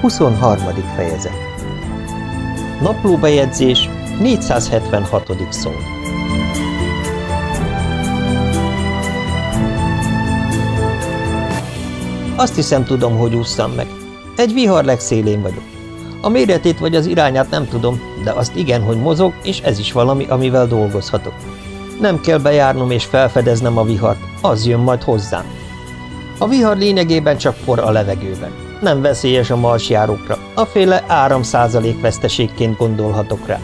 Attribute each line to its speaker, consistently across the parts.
Speaker 1: 23. fejezet Naplóbejegyzés 476. szó Azt hiszem tudom, hogy ússzam meg. Egy vihar legszélén vagyok. A méretét vagy az irányát nem tudom, de azt igen, hogy mozog, és ez is valami, amivel dolgozhatok. Nem kell bejárnom és felfedeznem a vihart, az jön majd hozzám. A vihar lényegében csak por a levegőben nem veszélyes a marsjárókra, féle áramszázalék veszteségként gondolhatok rá.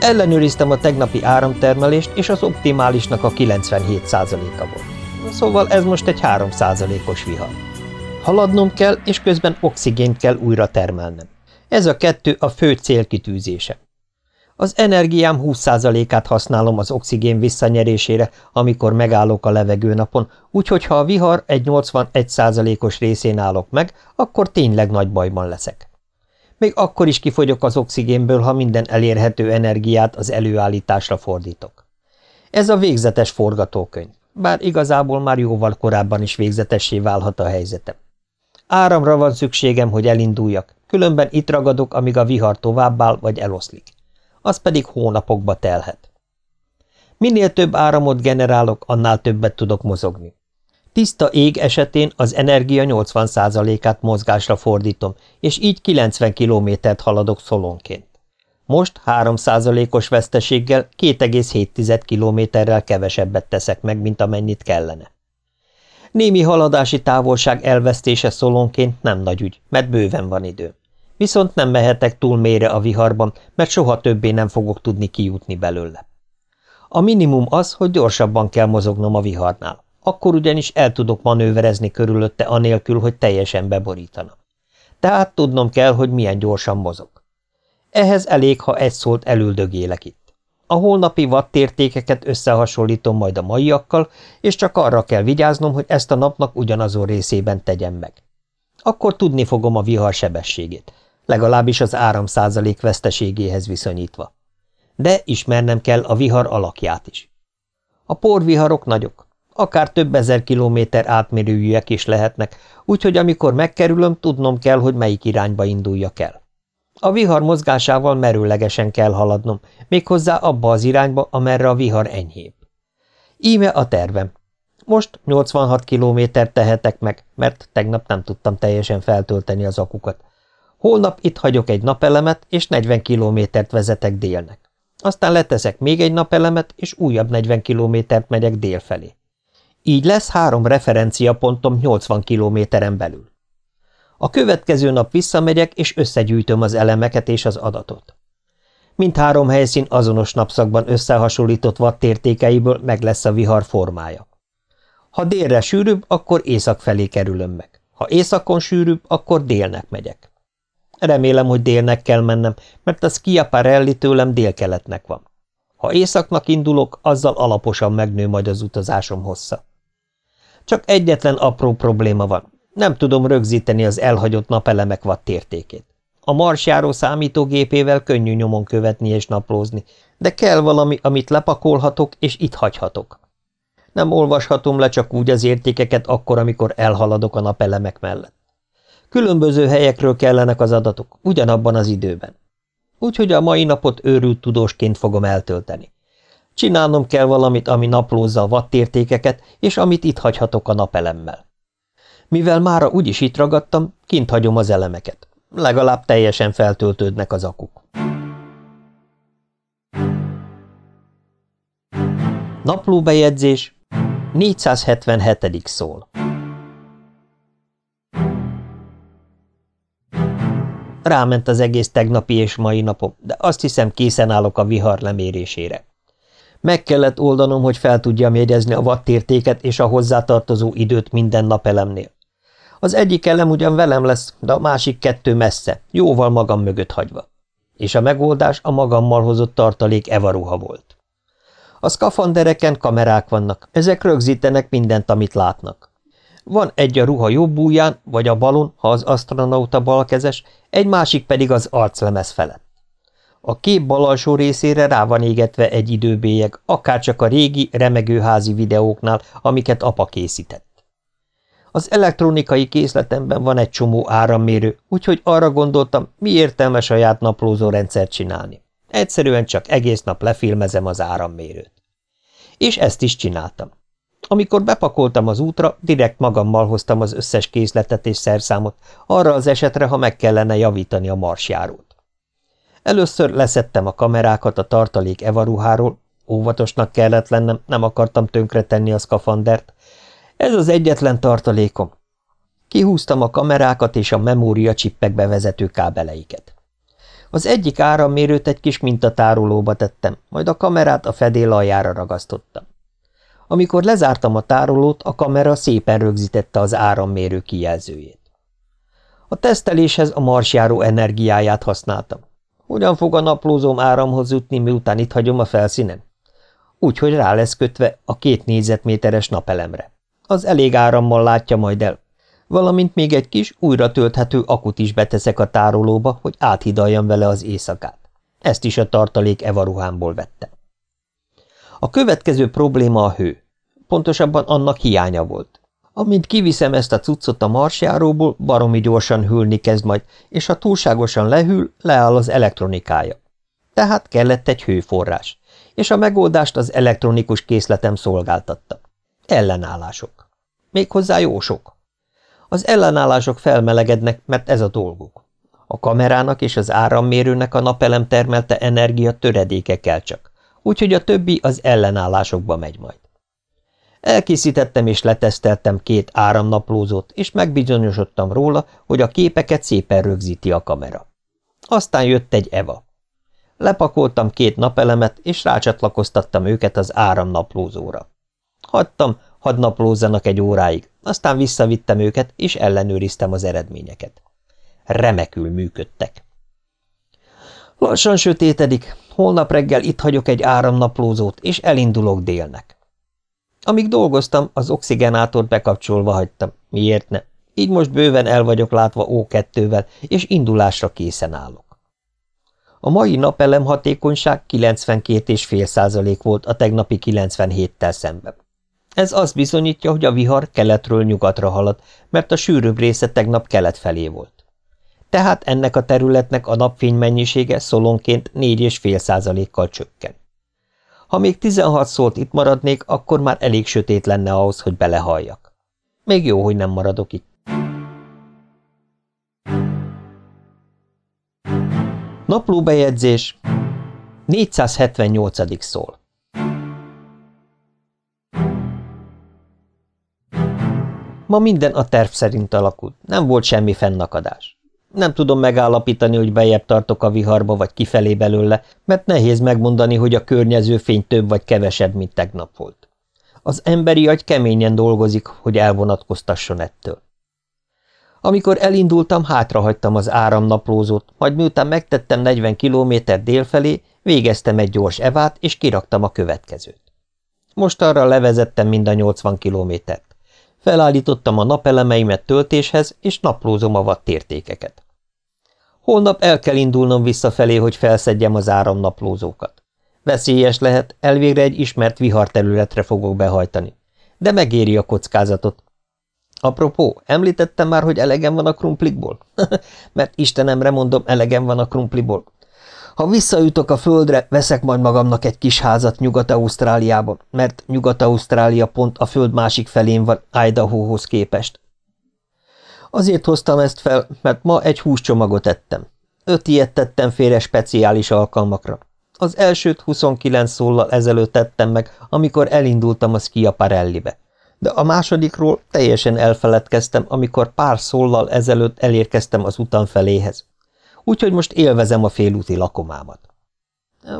Speaker 1: Ellenőriztem a tegnapi áramtermelést, és az optimálisnak a 97 százaléka volt. Szóval ez most egy 3 százalékos vihar. Haladnom kell, és közben oxigént kell újra termelnem. Ez a kettő a fő célkitűzése. Az energiám 20%-át használom az oxigén visszanyerésére, amikor megállok a levegőnapon, úgyhogy ha a vihar egy 81%-os részén állok meg, akkor tényleg nagy bajban leszek. Még akkor is kifogyok az oxigénből, ha minden elérhető energiát az előállításra fordítok. Ez a végzetes forgatókönyv, bár igazából már jóval korábban is végzetessé válhat a helyzetem. Áramra van szükségem, hogy elinduljak, különben itt ragadok, amíg a vihar továbbáll vagy eloszlik az pedig hónapokba telhet. Minél több áramot generálok, annál többet tudok mozogni. Tiszta ég esetén az energia 80%-át mozgásra fordítom, és így 90 kilométert haladok szolonként. Most 3%-os veszteséggel 2,7 kilométerrel kevesebbet teszek meg, mint amennyit kellene. Némi haladási távolság elvesztése szolonként nem nagy ügy, mert bőven van idő. Viszont nem mehetek túl mélyre a viharban, mert soha többé nem fogok tudni kijutni belőle. A minimum az, hogy gyorsabban kell mozognom a viharnál. Akkor ugyanis el tudok manőverezni körülötte anélkül, hogy teljesen beborítana. Tehát tudnom kell, hogy milyen gyorsan mozog. Ehhez elég, ha egy szólt elüldögélek itt. A holnapi wattértékeket összehasonlítom majd a maiakkal, és csak arra kell vigyáznom, hogy ezt a napnak ugyanazon részében tegyem meg. Akkor tudni fogom a vihar sebességét, legalábbis az áramszázalék veszteségéhez viszonyítva. De ismernem kell a vihar alakját is. A porviharok nagyok, akár több ezer kilométer átmérőjűek is lehetnek, úgyhogy amikor megkerülöm, tudnom kell, hogy melyik irányba induljak el. A vihar mozgásával merőlegesen kell haladnom, méghozzá abba az irányba, amerre a vihar enyhébb. Íme a tervem. Most 86 kilométer tehetek meg, mert tegnap nem tudtam teljesen feltölteni az akukat. Holnap itt hagyok egy napelemet, és 40 kilométert vezetek délnek. Aztán leteszek még egy napelemet, és újabb 40 kilométert megyek dél felé. Így lesz három referenciapontom 80 kilométeren belül. A következő nap visszamegyek, és összegyűjtöm az elemeket és az adatot. Mindhárom helyszín azonos napszakban összehasonlított wattértékeiből meg lesz a vihar formája. Ha délre sűrűbb, akkor észak felé kerülöm meg. Ha északon sűrűbb, akkor délnek megyek. Remélem, hogy délnek kell mennem, mert a Schiaparelli tőlem délkeletnek van. Ha északnak indulok, azzal alaposan megnő majd az utazásom hossza. Csak egyetlen apró probléma van. Nem tudom rögzíteni az elhagyott napelemek wattértékét. A marsjáró számítógépével könnyű nyomon követni és naplózni, de kell valami, amit lepakolhatok és itt hagyhatok. Nem olvashatom le csak úgy az értékeket akkor, amikor elhaladok a napelemek mellett. Különböző helyekről kellenek az adatok, ugyanabban az időben. Úgyhogy a mai napot őrült tudósként fogom eltölteni. Csinálnom kell valamit, ami naplózza a wattértékeket, és amit itt hagyhatok a napelemmel. Mivel mára úgyis itt ragadtam, kint hagyom az elemeket. Legalább teljesen feltöltődnek az akuk. Naplóbejegyzés 477. szól. Ráment az egész tegnapi és mai napom, de azt hiszem készen állok a vihar lemérésére. Meg kellett oldanom, hogy fel tudjam jegyezni a wattértéket és a hozzátartozó időt minden napelemnél. Az egyik elem ugyan velem lesz, de a másik kettő messze, jóval magam mögött hagyva. És a megoldás a magammal hozott tartalék evaruha volt. A szkafandereken kamerák vannak, ezek rögzítenek mindent, amit látnak. Van egy a ruha jobb ujján, vagy a balon, ha az astronauta balkezes, egy másik pedig az arclemez felett. A kép bal alsó részére rá van égetve egy időbélyeg, akárcsak a régi, remegőházi videóknál, amiket apa készített. Az elektronikai készletemben van egy csomó árammérő, úgyhogy arra gondoltam, mi értelme saját naplózó rendszert csinálni. Egyszerűen csak egész nap lefilmezem az árammérőt. És ezt is csináltam. Amikor bepakoltam az útra, direkt magammal hoztam az összes készletet és szerszámot, arra az esetre, ha meg kellene javítani a marsjárót. Először leszettem a kamerákat a tartalék evaruháról, óvatosnak kellett lennem, nem akartam tönkretenni a szkafandert. Ez az egyetlen tartalékom. Kihúztam a kamerákat és a memória csippekbe vezető kábeleiket. Az egyik árammérőt egy kis mintatárolóba tettem, majd a kamerát a fedél aljára ragasztottam. Amikor lezártam a tárolót, a kamera szépen rögzítette az árammérő kijelzőjét. A teszteléshez a marsjáró energiáját használtam. Hogyan fog a naplózóm áramhoz jutni, miután itt hagyom a felszínen? Úgy, hogy rá lesz kötve a két négyzetméteres napelemre. Az elég árammal látja majd el. Valamint még egy kis, újra tölthető akut is beteszek a tárolóba, hogy áthidaljam vele az éjszakát. Ezt is a tartalék evaruhámból vettem. A következő probléma a hő. Pontosabban annak hiánya volt. Amint kiviszem ezt a cuccot a marsjáróból, baromi gyorsan hűlni kezd majd, és ha túlságosan lehűl, leáll az elektronikája. Tehát kellett egy hőforrás, és a megoldást az elektronikus készletem szolgáltatta. Ellenállások. Méghozzá jó sok. Az ellenállások felmelegednek, mert ez a dolguk. A kamerának és az árammérőnek a napelem termelte energia töredéke kell csak, úgyhogy a többi az ellenállásokba megy majd. Elkészítettem és leteszteltem két áramnaplózót, és megbizonyosodtam róla, hogy a képeket szépen rögzíti a kamera. Aztán jött egy Eva. Lepakoltam két napelemet, és rácsatlakoztattam őket az áramnaplózóra. Hagytam, hadd naplózzanak egy óráig, aztán visszavittem őket, és ellenőriztem az eredményeket. Remekül működtek. Lassan sötétedik, holnap reggel itt hagyok egy áramnaplózót, és elindulok délnek. Amíg dolgoztam, az oxigenátort bekapcsolva hagytam. Miért ne? Így most bőven el vagyok látva O2-vel, és indulásra készen állok. A mai napelem hatékonyság 92,5 százalék volt a tegnapi 97-tel szemben. Ez azt bizonyítja, hogy a vihar keletről nyugatra halad, mert a sűrűbb része tegnap kelet felé volt. Tehát ennek a területnek a napfény mennyisége szolonként 4,5 százalékkal csökken. Ha még 16 szólt itt maradnék, akkor már elég sötét lenne ahhoz, hogy belehalljak. Még jó, hogy nem maradok itt. Naplóbejegyzés 478. szól Ma minden a terv szerint alakult, nem volt semmi fennakadás. Nem tudom megállapítani, hogy bejebb tartok a viharba, vagy kifelé belőle, mert nehéz megmondani, hogy a környező fény több vagy kevesebb, mint tegnap volt. Az emberi agy keményen dolgozik, hogy elvonatkoztasson ettől. Amikor elindultam, hátrahagytam az áramnaplózót, majd miután megtettem 40 kilométer délfelé, végeztem egy gyors evát, és kiraktam a következőt. Most arra levezettem mind a 80 kilométert. Felállítottam a napelemeimet töltéshez, és naplózom a wattértékeket. Holnap el kell indulnom visszafelé, hogy felszedjem az áramnaplózókat. Veszélyes lehet, elvégre egy ismert viharterületre fogok behajtani. De megéri a kockázatot. Apropó, említettem már, hogy elegem van a krumplikból? Mert Istenemre mondom, elegem van a krumpliból. Ha visszajutok a földre, veszek majd magamnak egy kis házat Nyugat-Ausztráliában, mert Nyugat-Ausztrália pont a föld másik felén van Idahohoz képest. Azért hoztam ezt fel, mert ma egy húscsomagot ettem. Öt ilyet tettem félre speciális alkalmakra. Az elsőt 29 szóllal ezelőtt tettem meg, amikor elindultam a Schiaparellibe. De a másodikról teljesen elfeledkeztem, amikor pár szóllal ezelőtt elérkeztem az utam feléhez úgyhogy most élvezem a félúti lakomámat.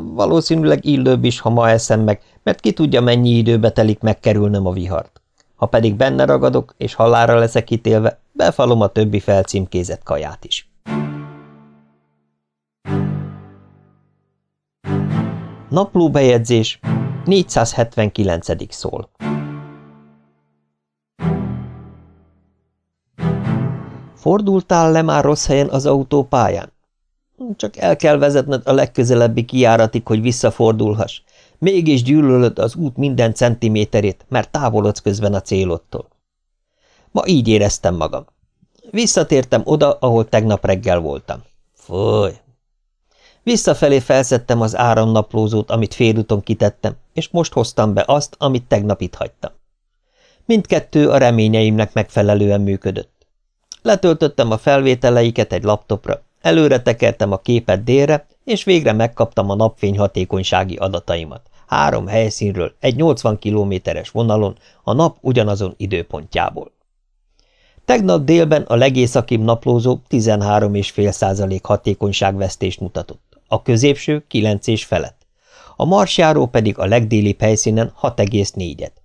Speaker 1: Valószínűleg illőbb is, ha ma eszem meg, mert ki tudja, mennyi időbe telik megkerülnöm a vihart. Ha pedig benne ragadok, és halára leszek ítélve, befalom a többi felcímkézett kaját is. Naplóbejegyzés 479. szól Fordultál le már rossz helyen az autópályán? Csak el kell vezetned a legközelebbi kiáratig, hogy visszafordulhass. Mégis gyűlölöd az út minden centiméterét, mert távolodsz közben a célodtól. Ma így éreztem magam. Visszatértem oda, ahol tegnap reggel voltam. Foly! Visszafelé felszedtem az áramnaplózót, amit félúton kitettem, és most hoztam be azt, amit tegnap itt hagytam. Mindkettő a reményeimnek megfelelően működött. Letöltöttem a felvételeiket egy laptopra, előre tekertem a képet délre, és végre megkaptam a napfény hatékonysági adataimat. Három helyszínről, egy 80 kilométeres vonalon, a nap ugyanazon időpontjából. Tegnap délben a legészakibb naplózó 13,5% hatékonyságvesztést mutatott, a középső 9 és felett, a marsjáró pedig a legdélibb helyszínen 6,4-et.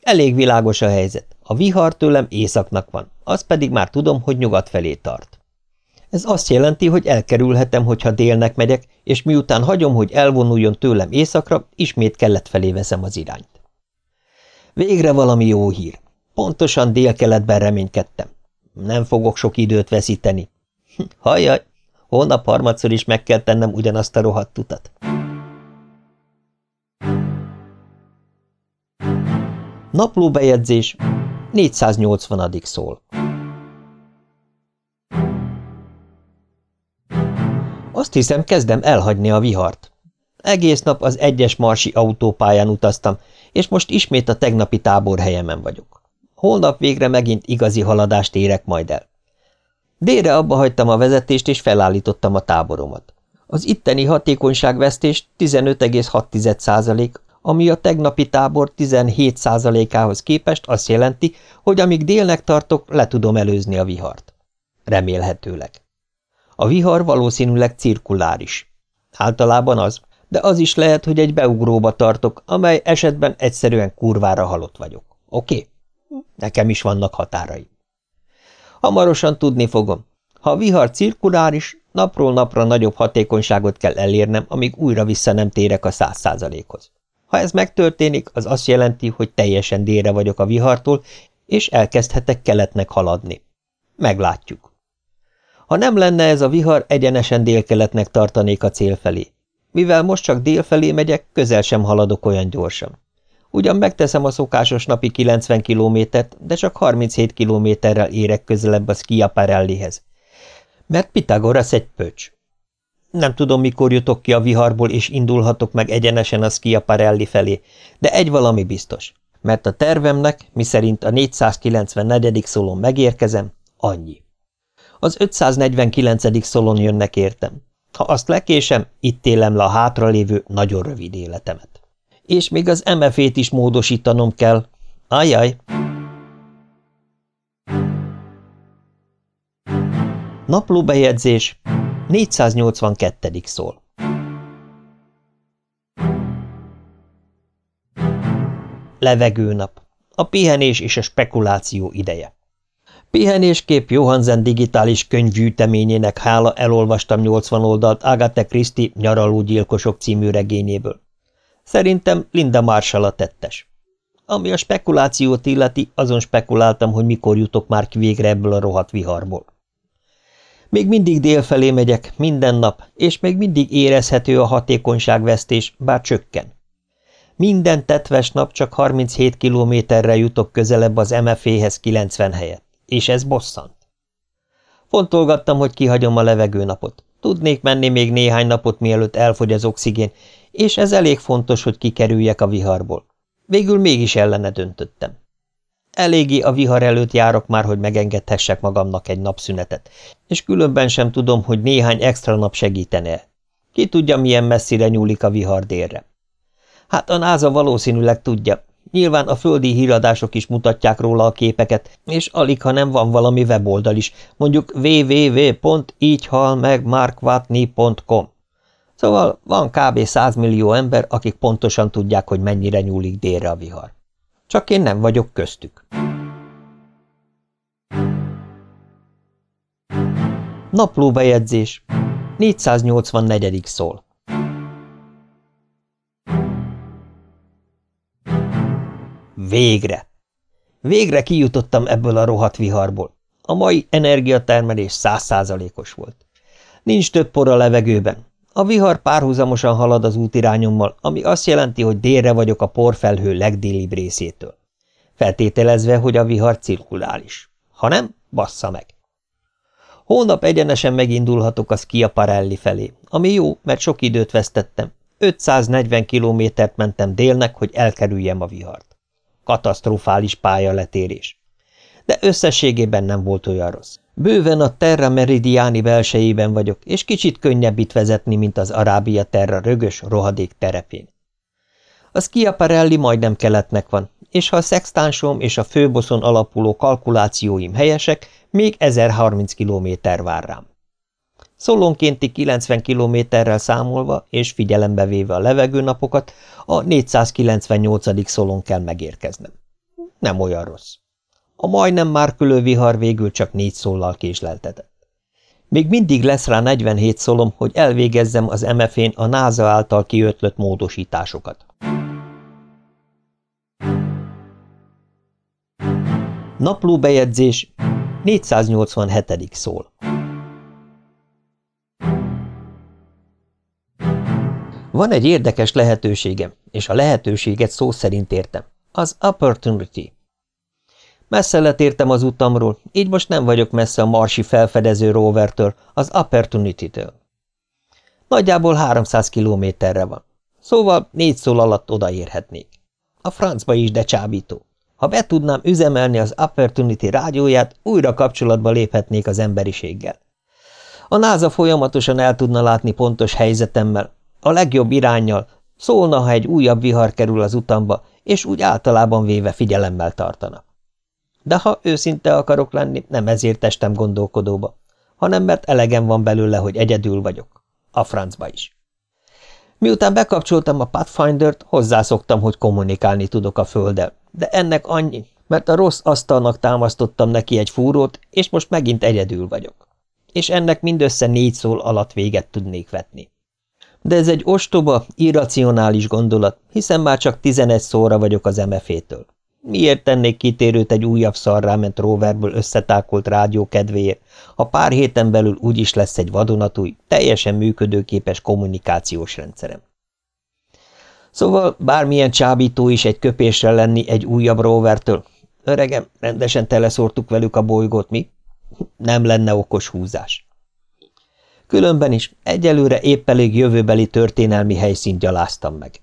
Speaker 1: Elég világos a helyzet, a vihar tőlem északnak van, az pedig már tudom, hogy nyugat felé tart. Ez azt jelenti, hogy elkerülhetem, hogyha délnek megyek, és miután hagyom, hogy elvonuljon tőlem északra, ismét kellett felé veszem az irányt. Végre valami jó hír. Pontosan délkeletben reménykedtem. Nem fogok sok időt veszíteni. Hajjaj, holnap harmadszor is meg kell tennem ugyanazt a rohadt utat. Naplóbejegyzés 480. szól. Azt hiszem, kezdem elhagyni a vihart. Egész nap az egyes marsi autópályán utaztam, és most ismét a tegnapi táborhelyemen vagyok. Holnap végre megint igazi haladást érek majd el. Délre abba hagytam a vezetést, és felállítottam a táboromat. Az itteni hatékonyságvesztés 15,6 ami a tegnapi tábor 17 ához képest azt jelenti, hogy amíg délnek tartok, le tudom előzni a vihart. Remélhetőleg. A vihar valószínűleg cirkuláris. Általában az, de az is lehet, hogy egy beugróba tartok, amely esetben egyszerűen kurvára halott vagyok. Oké? Okay? Nekem is vannak határaim. Hamarosan tudni fogom. Ha a vihar cirkuláris, napról napra nagyobb hatékonyságot kell elérnem, amíg újra vissza nem térek a száz százalékhoz. Ha ez megtörténik, az azt jelenti, hogy teljesen délre vagyok a vihartól, és elkezdhetek keletnek haladni. Meglátjuk. Ha nem lenne ez a vihar, egyenesen délkeletnek tartanék a cél felé. Mivel most csak délfelé megyek, közel sem haladok olyan gyorsan. Ugyan megteszem a szokásos napi 90 kilométert, de csak 37 kilométerrel érek közelebb a Schiaparellihez. Mert Pitagoras egy pöcs. Nem tudom, mikor jutok ki a viharból, és indulhatok meg egyenesen a Schiaparelli felé, de egy valami biztos. Mert a tervemnek, miszerint a 494. szólon megérkezem, annyi. Az 549. szolon jönnek értem. Ha azt lekésem, itt élem le a hátralévő nagyon rövid életemet. És még az MF-ét is módosítanom kell. Ajaj! Naplóbejegyzés 482. szól. Levegőnap. A pihenés és a spekuláció ideje. Pihenéskép Johansen digitális könyvgyűjteményének hála elolvastam 80 oldalt Agatha Christie Nyaraló gyilkosok című regényéből. Szerintem Linda Marshall a tettes. Ami a spekulációt illeti, azon spekuláltam, hogy mikor jutok már ki végre ebből a rohadt viharból. Még mindig délfelé megyek, minden nap, és még mindig érezhető a hatékonyságvesztés, bár csökken. Minden tetves nap csak 37 kilométerre jutok közelebb az MFE-hez 90 helyet és ez bosszant. Fontolgattam, hogy kihagyom a levegőnapot. Tudnék menni még néhány napot, mielőtt elfogy az oxigén, és ez elég fontos, hogy kikerüljek a viharból. Végül mégis ellene döntöttem. Eléggé a vihar előtt járok már, hogy megengedhessek magamnak egy napszünetet, és különben sem tudom, hogy néhány extra nap segítene. Ki tudja, milyen messzire nyúlik a vihar délre. Hát a NASA valószínűleg tudja, Nyilván a földi híradások is mutatják róla a képeket, és alig, ha nem van valami weboldal is, mondjuk www.ígyhalmegmarkvatni.com. Szóval van kb. 100 millió ember, akik pontosan tudják, hogy mennyire nyúlik délre a vihar. Csak én nem vagyok köztük. Naplóbejegyzés 484. szól Végre! Végre kijutottam ebből a rohadt viharból. A mai energiatermelés százszázalékos volt. Nincs több por a levegőben. A vihar párhuzamosan halad az útirányommal, ami azt jelenti, hogy délre vagyok a porfelhő legdélibb részétől. Feltételezve, hogy a vihar cirkulális. Ha nem, bassza meg. Hónap egyenesen megindulhatok a Schiaparelli felé, ami jó, mert sok időt vesztettem. 540 kilométert mentem délnek, hogy elkerüljem a vihart. Katasztrofális pályaletérés. De összességében nem volt olyan rossz. Bőven a Terra Meridiani belsejében vagyok, és kicsit könnyebb itt vezetni, mint az Arábia Terra rögös, rohadék terepén. A Schiaparelli majdnem keletnek van, és ha a szextánsom és a főboszon alapuló kalkulációim helyesek, még 1030 kilométer vár rám. Szolonkénti 90 kilométerrel számolva és figyelembe véve a levegőnapokat, a 498. szolon kell megérkeznem. Nem olyan rossz. A majdnem már vihar végül csak négy szóllal késleltetett. Még mindig lesz rá 47 szolom, hogy elvégezzem az MF-én a NASA által kiötlött módosításokat. Naplóbejegyzés 487. szól. Van egy érdekes lehetőségem, és a lehetőséget szó szerint értem. Az opportunity. Messze letértem az utamról, így most nem vagyok messze a marsi felfedező rovertől, az opportunity-től. Nagyjából 300 kilométerre van. Szóval négy szól alatt odaérhetnék. A francba is, de csábító. Ha be tudnám üzemelni az Opportunity rádióját, újra kapcsolatba léphetnék az emberiséggel. A NASA folyamatosan el tudna látni pontos helyzetemmel, a legjobb irányjal, szólna, ha egy újabb vihar kerül az utamba, és úgy általában véve figyelemmel tartana. De ha őszinte akarok lenni, nem ezért testem gondolkodóba, hanem mert elegem van belőle, hogy egyedül vagyok. A francba is. Miután bekapcsoltam a Pathfinder-t, hozzászoktam, hogy kommunikálni tudok a földdel, de ennek annyi, mert a rossz asztalnak támasztottam neki egy fúrót, és most megint egyedül vagyok. És ennek mindössze négy szól alatt véget tudnék vetni. De ez egy ostoba, irracionális gondolat, hiszen már csak tizenegy szóra vagyok az MF-től. Miért tennék kitérőt egy újabb szarráment roverből összetákolt rádió kedvéért, ha pár héten belül úgyis lesz egy vadonatúj, teljesen működőképes kommunikációs rendszerem? Szóval bármilyen csábító is egy köpésre lenni egy újabb rovertől. Öregem, rendesen teleszórtuk velük a bolygót, mi? Nem lenne okos húzás. Különben is egyelőre épp elég jövőbeli történelmi helyszínt gyaláztam meg.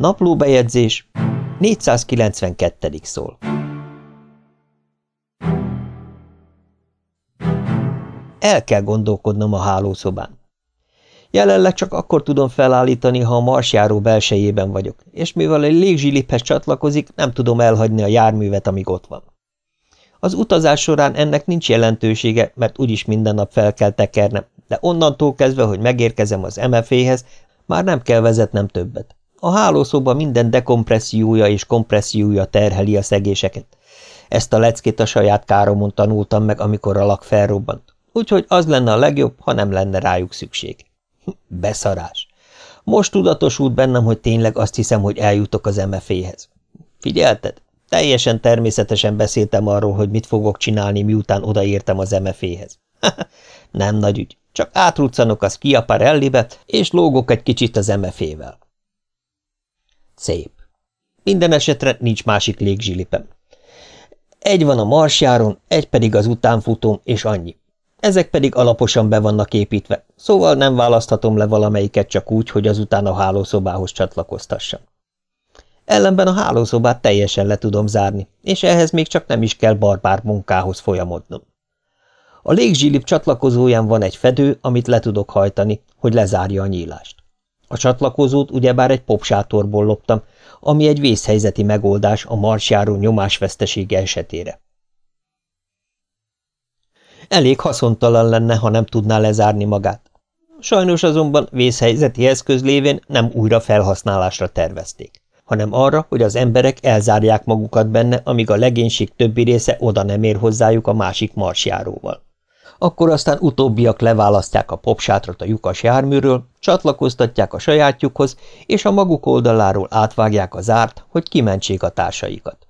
Speaker 1: Naplóbejegyzés 492. szól. El kell gondolkodnom a hálószobán. Jelenleg csak akkor tudom felállítani, ha a marsjáró belsejében vagyok, és mivel egy légzsiliphez csatlakozik, nem tudom elhagyni a járművet, amíg ott van. Az utazás során ennek nincs jelentősége, mert úgyis minden nap fel kell tekernem, de onnantól kezdve, hogy megérkezem az MFA-hez, már nem kell vezetnem többet. A hálószoba minden dekompressziója és kompressziója terheli a szegéseket. Ezt a leckét a saját káromon tanultam meg, amikor a lak felrobbant. Úgyhogy az lenne a legjobb, ha nem lenne rájuk szükség. Beszarás. Most tudatosult bennem, hogy tényleg azt hiszem, hogy eljutok az MFA-hez. Figyelted? Teljesen természetesen beszéltem arról, hogy mit fogok csinálni, miután odaértem az MFA-hez. nem nagy ügy. Csak átruccanok a Schiaparellibe, és lógok egy kicsit az MFA-vel. Szép. Minden esetre nincs másik légzsilipem. Egy van a marsjáron, egy pedig az utánfutóm, és annyi. Ezek pedig alaposan be vannak építve, szóval nem választhatom le valamelyiket csak úgy, hogy azután a hálószobához csatlakoztassam. Ellenben a hálószobát teljesen le tudom zárni, és ehhez még csak nem is kell barbár munkához folyamodnom. A légzsilip csatlakozóján van egy fedő, amit le tudok hajtani, hogy lezárja a nyílást. A csatlakozót ugyebár egy popsátorból loptam, ami egy vészhelyzeti megoldás a marsjáró nyomásvesztesége esetére. Elég haszontalan lenne, ha nem tudná lezárni magát. Sajnos azonban vészhelyzeti eszköz lévén nem újra felhasználásra tervezték, hanem arra, hogy az emberek elzárják magukat benne, amíg a legénység többi része oda nem ér hozzájuk a másik marsjáróval. Akkor aztán utóbbiak leválasztják a popsátrot a lyukas járműről, csatlakoztatják a sajátjukhoz, és a maguk oldaláról átvágják az árt, hogy kimentsék a társaikat.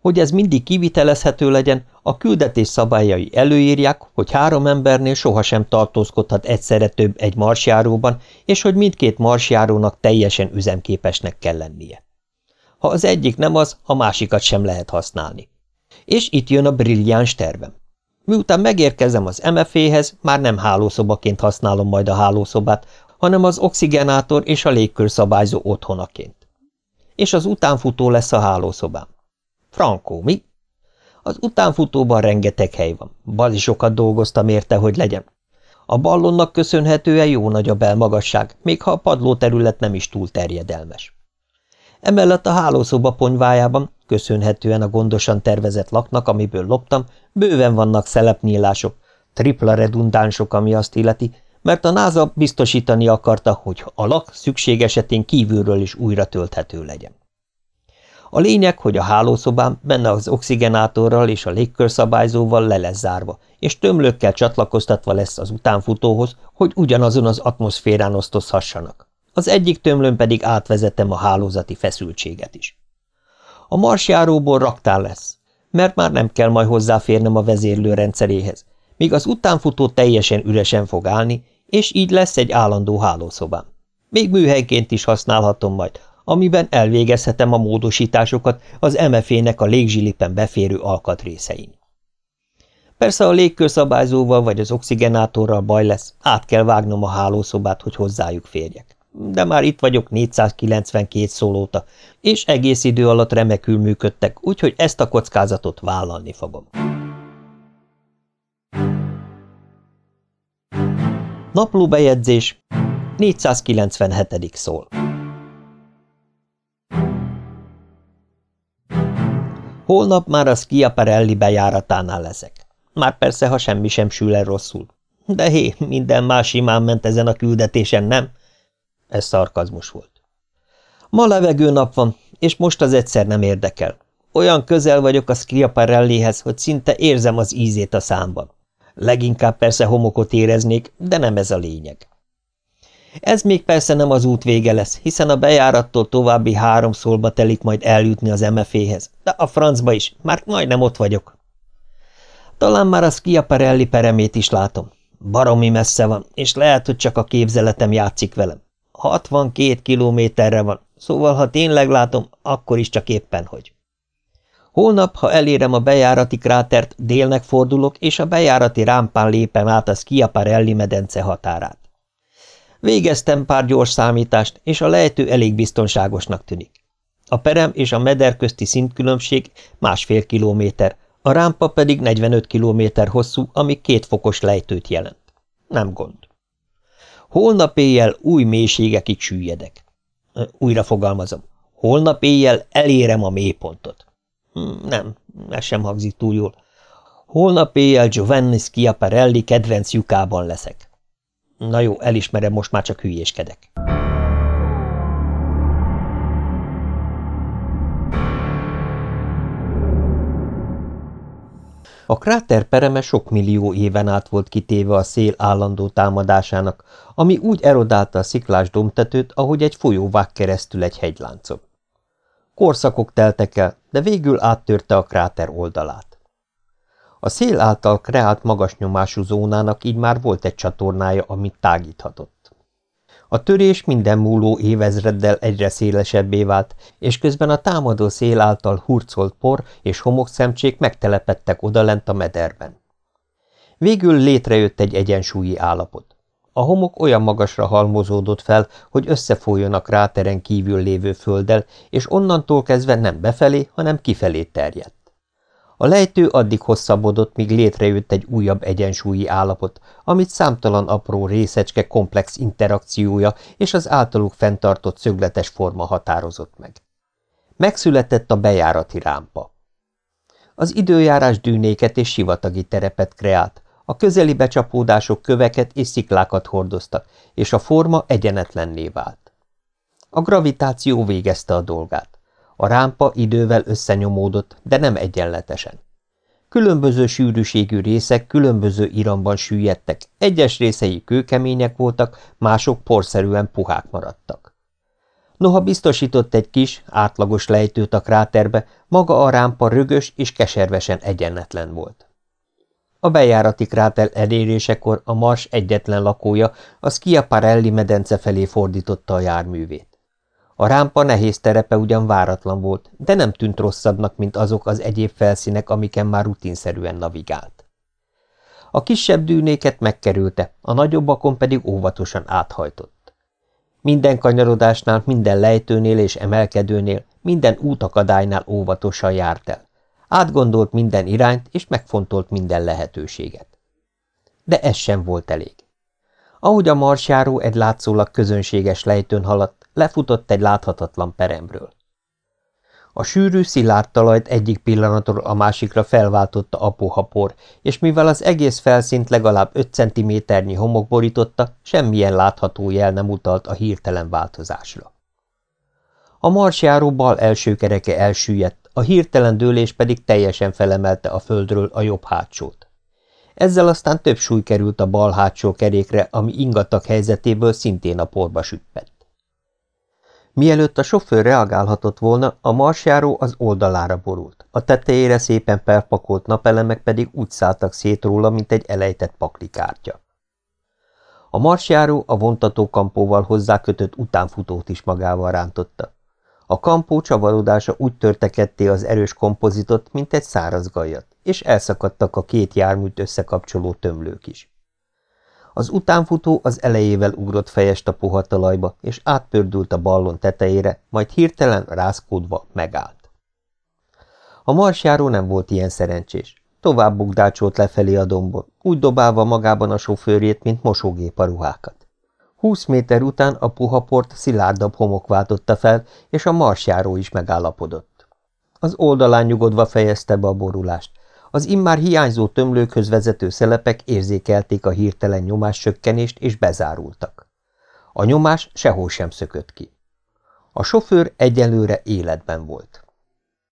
Speaker 1: Hogy ez mindig kivitelezhető legyen, a küldetés szabályai előírják, hogy három embernél sohasem tartózkodhat egyszerre több egy marsjáróban, és hogy mindkét marsjárónak teljesen üzemképesnek kell lennie. Ha az egyik nem az, a másikat sem lehet használni. És itt jön a brilliáns tervem. Miután megérkezem az MFA-hez, már nem hálószobaként használom majd a hálószobát, hanem az oxigenátor és a légkörszabályzó otthonaként. És az utánfutó lesz a hálószobám. Frankó, mi? Az utánfutóban rengeteg hely van. Bali sokat dolgoztam érte, hogy legyen. A ballonnak köszönhetően jó nagy a belmagasság, még ha a padlóterület nem is túl terjedelmes. Emellett a hálószoba ponyvájában, köszönhetően a gondosan tervezett laknak, amiből loptam, bőven vannak szelepnyílások, tripla redundánsok, ami azt illeti, mert a NASA biztosítani akarta, hogy a lak szükség esetén kívülről is újra tölthető legyen. A lényeg, hogy a hálószobám benne az oxigenátorral és a légkörszabályzóval le lesz zárva, és tömlőkkel csatlakoztatva lesz az utánfutóhoz, hogy ugyanazon az atmoszférán osztozhassanak. Az egyik tömlőn pedig átvezetem a hálózati feszültséget is. A marsjáróból raktár lesz, mert már nem kell majd hozzáférnem a vezérlő rendszeréhez, míg az utánfutó teljesen üresen fog állni, és így lesz egy állandó hálószobám. Még műhelyként is használhatom majd, amiben elvégezhetem a módosításokat az MFA-nek a légzsilipen beférő alkatrészein. Persze a légkörszabályzóval vagy az oxigenátorral baj lesz, át kell vágnom a hálószobát, hogy hozzájuk férjek. De már itt vagyok 492 szólóta, és egész idő alatt remekül működtek, úgyhogy ezt a kockázatot vállalni fogom. Naplóbejegyzés 497. szól Holnap már a Schiaparelli bejáratánál leszek. Már persze, ha semmi sem sül el rosszul. De hé, minden más simán ment ezen a küldetésen, nem? Ez szarkazmus volt. Ma levegő nap van, és most az egyszer nem érdekel. Olyan közel vagyok a Schiaparellihez, hogy szinte érzem az ízét a számban. Leginkább persze homokot éreznék, de nem ez a lényeg. Ez még persze nem az út vége lesz, hiszen a bejárattól további három szólba telik majd eljutni az MFA-hez, de a francba is, már majdnem ott vagyok. Talán már a Schiaparelli peremét is látom. Baromi messze van, és lehet, hogy csak a képzeletem játszik velem. 62 kilométerre van, szóval ha tényleg látom, akkor is csak éppen hogy. Holnap, ha elérem a bejárati krátert, délnek fordulok, és a bejárati rámpán lépem át a Schiaparelli medence határát. Végeztem pár gyors számítást, és a lejtő elég biztonságosnak tűnik. A perem és a meder közti szintkülönbség másfél kilométer, a rámpa pedig 45 kilométer hosszú, ami két fokos lejtőt jelent. Nem gond. Holnap éjjel új mélységekig süllyedek. Újra fogalmazom. Holnap éjjel elérem a mélypontot. Hm, nem, ez sem hangzik túl jól. Holnap éjjel Giovanni Schiaparelli kedvenc lyukában leszek. Na jó, elismerem, most már csak hülyéskedek. A kráter pereme sok millió éven át volt kitéve a szél állandó támadásának, ami úgy erodálta a sziklás domtetőt, ahogy egy folyó vág keresztül egy hegyláncon. Korszakok teltek el, de végül áttörte a kráter oldalát. A szél által kreált magas nyomású zónának így már volt egy csatornája, amit tágíthatott. A törés minden múló évezreddel egyre szélesebbé vált, és közben a támadó szél által hurcolt por és homokszemcsék megtelepettek odalent a mederben. Végül létrejött egy egyensúlyi állapot. A homok olyan magasra halmozódott fel, hogy összefolyjon a kráteren kívül lévő földdel, és onnantól kezdve nem befelé, hanem kifelé terjedt. A lejtő addig hosszabbodott, míg létrejött egy újabb egyensúlyi állapot, amit számtalan apró részecske komplex interakciója és az általuk fenntartott szögletes forma határozott meg. Megszületett a bejárati rámpa. Az időjárás dűnéket és sivatagi terepet kreált, a közeli becsapódások köveket és sziklákat hordoztak, és a forma egyenetlenné vált. A gravitáció végezte a dolgát. A rámpa idővel összenyomódott, de nem egyenletesen. Különböző sűrűségű részek különböző iramban süllyedtek, egyes részei kőkemények voltak, mások porszerűen puhák maradtak. Noha biztosított egy kis, átlagos lejtőt a kráterbe, maga a rámpa rögös és keservesen egyenletlen volt. A bejárati kráter elérésekor a Mars egyetlen lakója a Schiaparelli medence felé fordította a járművét. A rámpa nehéz terepe ugyan váratlan volt, de nem tűnt rosszabbnak, mint azok az egyéb felszínek, amiken már rutinszerűen navigált. A kisebb dűnéket megkerülte, a nagyobbakon pedig óvatosan áthajtott. Minden kanyarodásnál, minden lejtőnél és emelkedőnél, minden útakadálynál óvatosan járt el. Átgondolt minden irányt, és megfontolt minden lehetőséget. De ez sem volt elég. Ahogy a marsjáró egy látszólag közönséges lejtőn haladt, lefutott egy láthatatlan peremről. A sűrű, szilárd talajt egyik pillanatról a másikra felváltotta apuhapor, és mivel az egész felszínt legalább 5 centiméternyi homok borította, semmilyen látható jel nem utalt a hirtelen változásra. A marsjáró bal első kereke elsüllyedt, a hirtelen dőlés pedig teljesen felemelte a földről a jobb hátsót. Ezzel aztán több súly került a bal hátsó kerékre, ami ingatag helyzetéből szintén a porba süppett. Mielőtt a sofőr reagálhatott volna, a marsjáró az oldalára borult, a tetejére szépen felpakolt napelemek pedig úgy szálltak szét róla, mint egy elejtett paklikártya. A marsjáró a vontatókampóval hozzákötött utánfutót is magával rántotta. A kampó csavarodása úgy törte az erős kompozitot, mint egy száraz gajat, és elszakadtak a két járműt összekapcsoló tömlők is. Az utánfutó az elejével ugrott fejest a puha talajba, és átpördült a ballon tetejére, majd hirtelen rázkódva megállt. A marsjáró nem volt ilyen szerencsés. Tovább bugdácsolt lefelé a dombon, úgy dobálva magában a sofőrjét, mint mosógép a ruhákat. Húsz méter után a puha port szilárdabb homok váltotta fel, és a marsjáró is megállapodott. Az oldalán nyugodva fejezte be a borulást, az immár hiányzó tömlőkhöz vezető szelepek érzékelték a hirtelen nyomáscsökkenést, és bezárultak. A nyomás sehol sem szökött ki. A sofőr egyelőre életben volt.